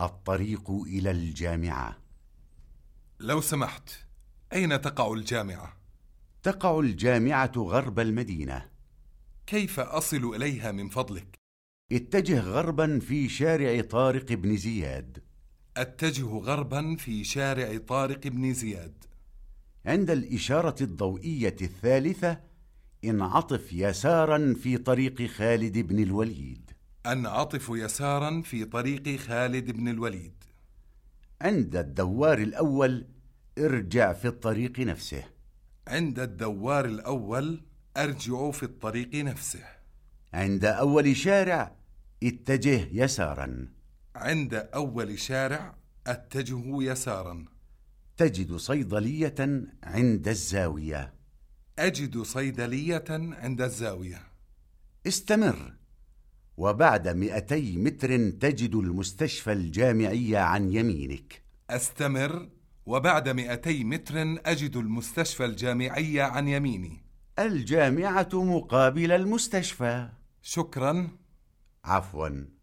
الطريق إلى الجامعة. لو سمحت أين تقع الجامعة؟ تقع الجامعة غرب المدينة. كيف أصل إليها من فضلك؟ اتجه غربا في شارع طارق بن زياد. أتجه غربا في شارع طارق بن زياد. عند الإشارة الضوئية الثالثة انعطف يسارا في طريق خالد بن الوليد. أنعطف يسارا في طريق خالد بن الوليد. عند الدوار الأول ارجع في الطريق نفسه. عند الدوار الأول أرجع في الطريق نفسه. عند أول شارع اتجه يسارا. عند أول شارع أتجه يسارا. تجد صيدلية عند الزاوية. أجد صيدلية عند الزاوية. استمر. وبعد مئتي متر تجد المستشفى الجامعي عن يمينك. أستمر وبعد مئتي متر أجد المستشفى الجامعي عن يميني. الجامعة مقابل المستشفى. شكرا. عفوا.